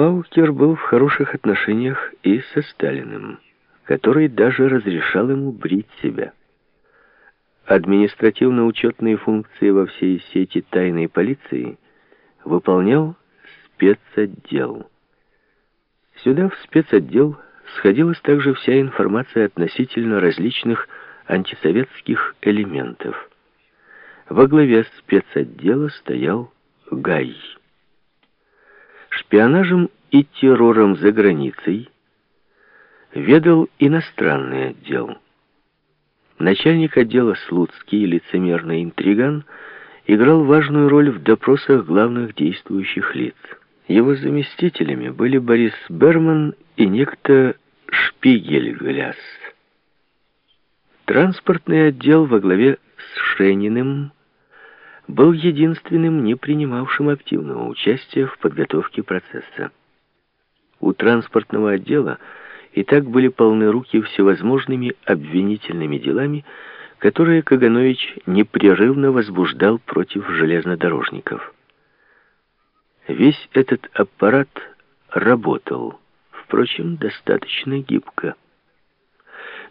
Паукер был в хороших отношениях и со Сталиным, который даже разрешал ему брить себя. Административно-учетные функции во всей сети тайной полиции выполнял спецотдел. Сюда, в спецотдел, сходилась также вся информация относительно различных антисоветских элементов. Во главе спецотдела стоял Гай. Шпионажем и террором за границей ведал иностранный отдел. Начальник отдела Слуцкий, лицемерный интриган, играл важную роль в допросах главных действующих лиц. Его заместителями были Борис Берман и некто Шпигель-Гляс. Транспортный отдел во главе с Шениным был единственным, не принимавшим активного участия в подготовке процесса. У транспортного отдела и так были полны руки всевозможными обвинительными делами, которые Каганович непрерывно возбуждал против железнодорожников. Весь этот аппарат работал, впрочем, достаточно гибко.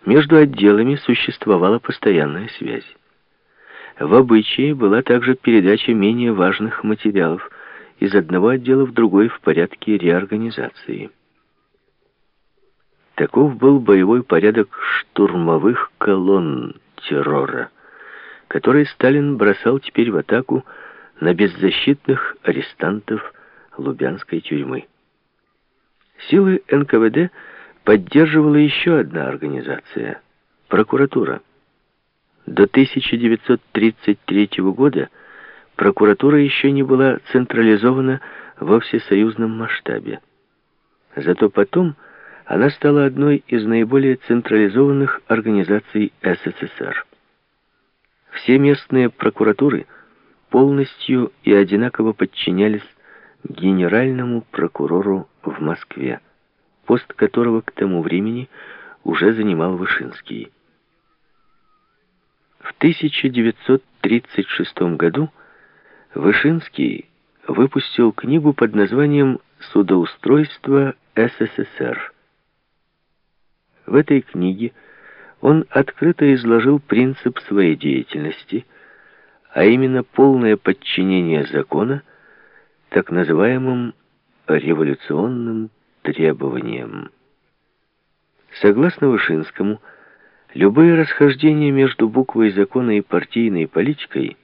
Между отделами существовала постоянная связь. В обычае была также передача менее важных материалов из одного отдела в другой в порядке реорганизации. Таков был боевой порядок штурмовых колонн террора, который Сталин бросал теперь в атаку на беззащитных арестантов Лубянской тюрьмы. Силы НКВД поддерживала еще одна организация – прокуратура. До 1933 года прокуратура еще не была централизована во всесоюзном масштабе. Зато потом она стала одной из наиболее централизованных организаций СССР. Все местные прокуратуры полностью и одинаково подчинялись генеральному прокурору в Москве, пост которого к тому времени уже занимал Вышинский. В 1936 году Вышинский выпустил книгу под названием «Судоустройство СССР». В этой книге он открыто изложил принцип своей деятельности, а именно полное подчинение закона так называемым революционным требованиям. Согласно Вышинскому, Любые расхождения между буквой закона и партийной политикой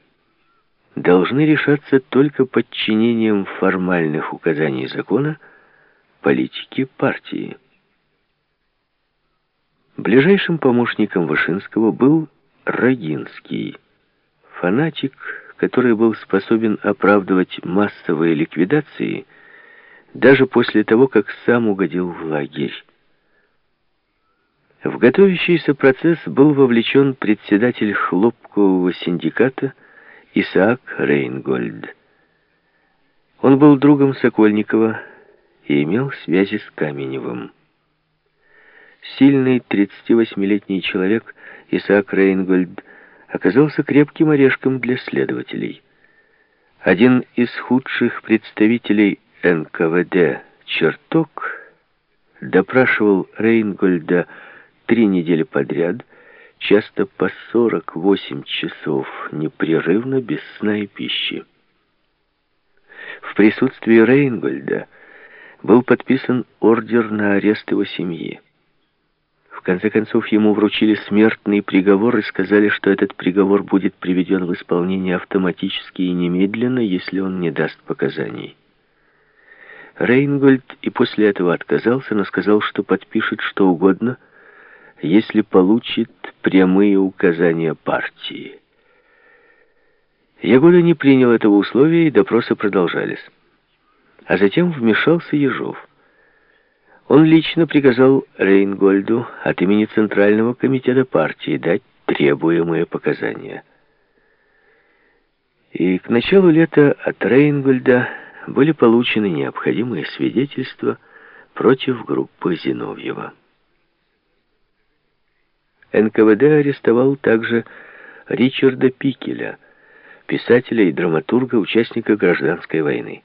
должны решаться только подчинением формальных указаний закона политике партии. Ближайшим помощником Вышинского был Рогинский, фанатик, который был способен оправдывать массовые ликвидации даже после того, как сам угодил в лагерь. В готовящийся процесс был вовлечен председатель хлопкового синдиката Исаак Рейнгольд. Он был другом Сокольникова и имел связи с Каменевым. Сильный 38-летний человек Исаак Рейнгольд оказался крепким орешком для следователей. Один из худших представителей НКВД Черток допрашивал Рейнгольда три недели подряд, часто по 48 часов, непрерывно, без сна и пищи. В присутствии Рейнгольда был подписан ордер на арест его семьи. В конце концов, ему вручили смертный приговор и сказали, что этот приговор будет приведен в исполнение автоматически и немедленно, если он не даст показаний. Рейнгольд и после этого отказался, но сказал, что подпишет что угодно – если получит прямые указания партии. Ягода не принял этого условия, и допросы продолжались. А затем вмешался Ежов. Он лично приказал Рейнгольду от имени Центрального комитета партии дать требуемые показания. И к началу лета от Рейнгольда были получены необходимые свидетельства против группы Зиновьева. НКВД арестовал также Ричарда Пикеля, писателя и драматурга, участника гражданской войны.